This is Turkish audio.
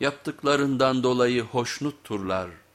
yaptıklarından dolayı hoşnutturlar.''